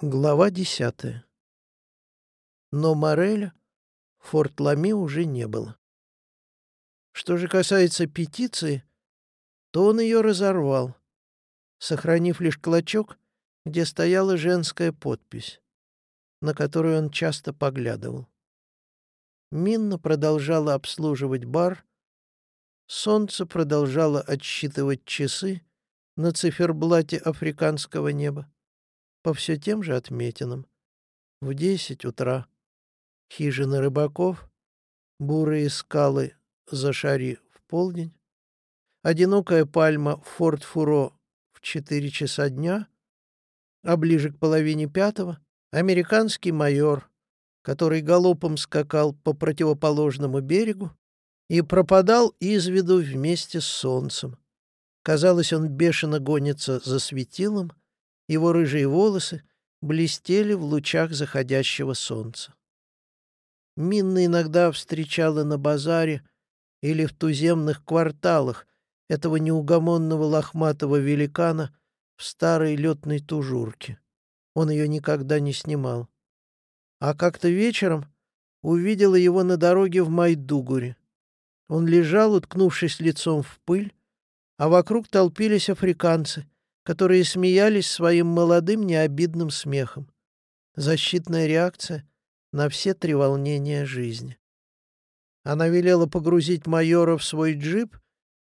Глава десятая. Но Мореля в Форт Лами уже не было. Что же касается петиции, то он ее разорвал, сохранив лишь клочок, где стояла женская подпись, на которую он часто поглядывал. Минна продолжала обслуживать бар, солнце продолжало отсчитывать часы на циферблате африканского неба по все тем же отметинам. В десять утра хижина рыбаков, бурые скалы за шари в полдень, одинокая пальма в Форт-Фуро в четыре часа дня, а ближе к половине пятого американский майор, который галопом скакал по противоположному берегу и пропадал из виду вместе с солнцем. Казалось, он бешено гонится за светилом, его рыжие волосы блестели в лучах заходящего солнца. Минна иногда встречала на базаре или в туземных кварталах этого неугомонного лохматого великана в старой летной тужурке. Он ее никогда не снимал. А как-то вечером увидела его на дороге в Майдугуре. Он лежал, уткнувшись лицом в пыль, а вокруг толпились африканцы — которые смеялись своим молодым необидным смехом. Защитная реакция на все три волнения жизни. Она велела погрузить майора в свой джип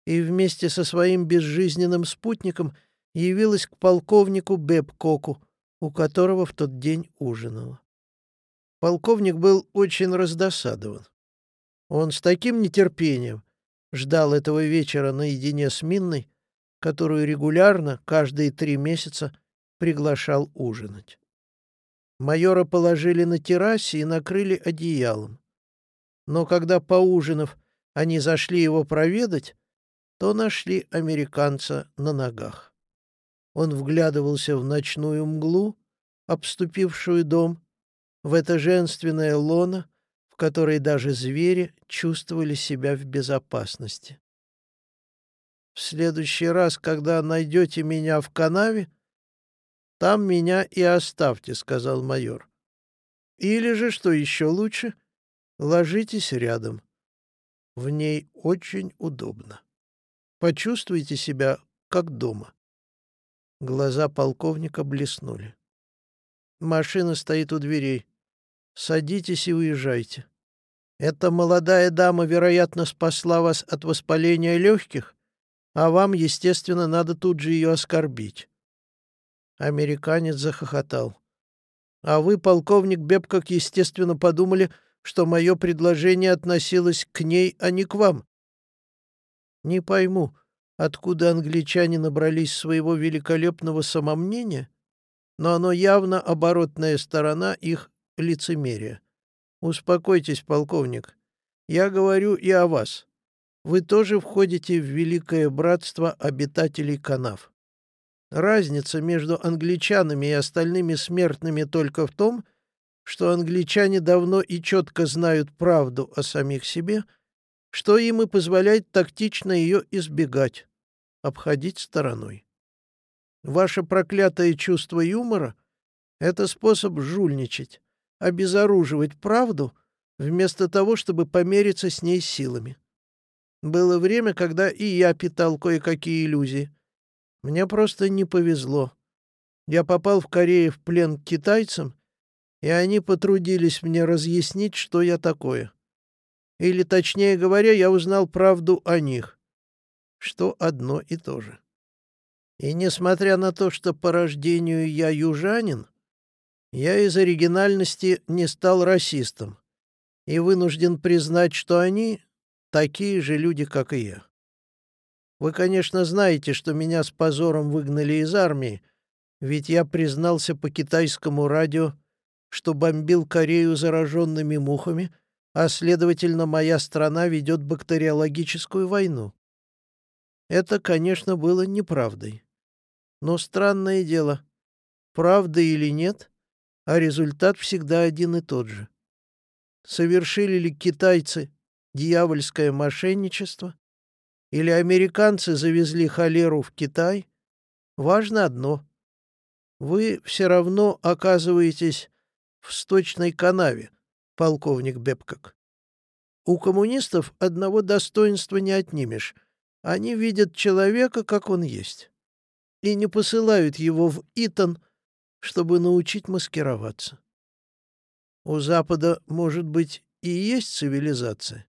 и вместе со своим безжизненным спутником явилась к полковнику Бебкоку, у которого в тот день ужинала. Полковник был очень раздосадован. Он с таким нетерпением ждал этого вечера наедине с Минной, которую регулярно, каждые три месяца, приглашал ужинать. Майора положили на террасе и накрыли одеялом. Но когда, поужинав, они зашли его проведать, то нашли американца на ногах. Он вглядывался в ночную мглу, обступившую дом, в это женственное лоно, в которой даже звери чувствовали себя в безопасности. В следующий раз, когда найдете меня в канаве, там меня и оставьте, — сказал майор. Или же, что еще лучше, ложитесь рядом. В ней очень удобно. Почувствуйте себя как дома. Глаза полковника блеснули. Машина стоит у дверей. Садитесь и уезжайте. Эта молодая дама, вероятно, спасла вас от воспаления легких? А вам, естественно, надо тут же ее оскорбить. Американец захохотал. А вы, полковник Беб, как естественно, подумали, что мое предложение относилось к ней, а не к вам. Не пойму, откуда англичане набрались своего великолепного самомнения, но оно явно оборотная сторона их лицемерия. Успокойтесь, полковник. Я говорю и о вас вы тоже входите в великое братство обитателей канав. Разница между англичанами и остальными смертными только в том, что англичане давно и четко знают правду о самих себе, что им и позволяет тактично ее избегать, обходить стороной. Ваше проклятое чувство юмора — это способ жульничать, обезоруживать правду, вместо того, чтобы помериться с ней силами. Было время, когда и я питал кое-какие иллюзии. Мне просто не повезло. Я попал в Корее в плен к китайцам, и они потрудились мне разъяснить, что я такое. Или, точнее говоря, я узнал правду о них, что одно и то же. И несмотря на то, что по рождению я южанин, я из оригинальности не стал расистом и вынужден признать, что они такие же люди, как и я. Вы, конечно, знаете, что меня с позором выгнали из армии, ведь я признался по китайскому радио, что бомбил Корею зараженными мухами, а, следовательно, моя страна ведет бактериологическую войну. Это, конечно, было неправдой. Но странное дело, правда или нет, а результат всегда один и тот же. Совершили ли китайцы дьявольское мошенничество? Или американцы завезли холеру в Китай? Важно одно. вы все равно оказываетесь в сточной канаве, полковник Бепкак. У коммунистов одного достоинства не отнимешь. Они видят человека, как он есть, и не посылают его в Итон, чтобы научить маскироваться. У Запада, может быть, и есть цивилизация.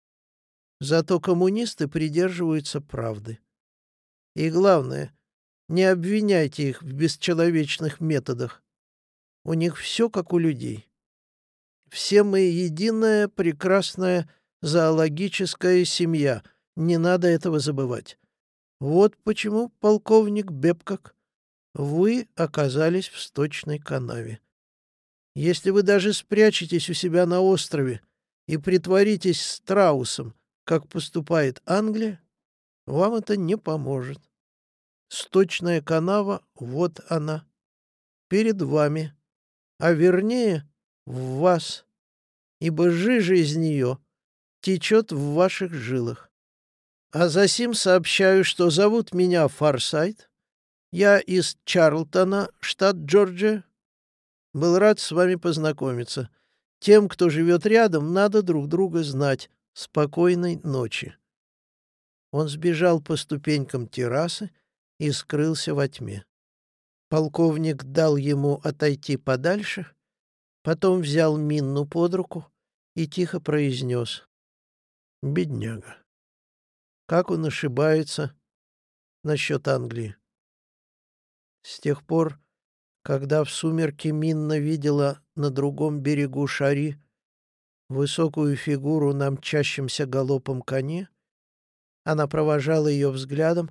Зато коммунисты придерживаются правды. И главное, не обвиняйте их в бесчеловечных методах. У них все как у людей. Все мы единая прекрасная зоологическая семья. Не надо этого забывать. Вот почему, полковник Бепкак, вы оказались в сточной канаве. Если вы даже спрячетесь у себя на острове и притворитесь страусом, как поступает Англия, вам это не поможет. Сточная канава, вот она, перед вами, а вернее в вас, ибо жижа из нее течет в ваших жилах. А за сим сообщаю, что зовут меня Фарсайт, я из Чарлтона, штат Джорджия. Был рад с вами познакомиться. Тем, кто живет рядом, надо друг друга знать. Спокойной ночи. Он сбежал по ступенькам террасы и скрылся во тьме. Полковник дал ему отойти подальше, потом взял Минну под руку и тихо произнес. «Бедняга. Как он ошибается насчет Англии?» С тех пор, когда в сумерки Минна видела на другом берегу Шари высокую фигуру на мчащемся галопом коне, она провожала ее взглядом,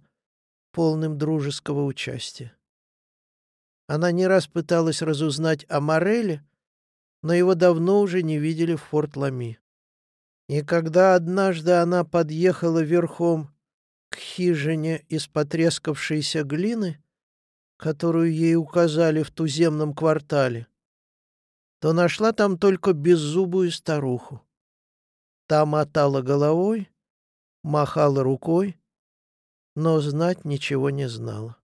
полным дружеского участия. Она не раз пыталась разузнать о Мореле, но его давно уже не видели в Форт Лами. И когда однажды она подъехала верхом к хижине из потрескавшейся глины, которую ей указали в туземном квартале, то нашла там только беззубую старуху. Та мотала головой, махала рукой, но знать ничего не знала.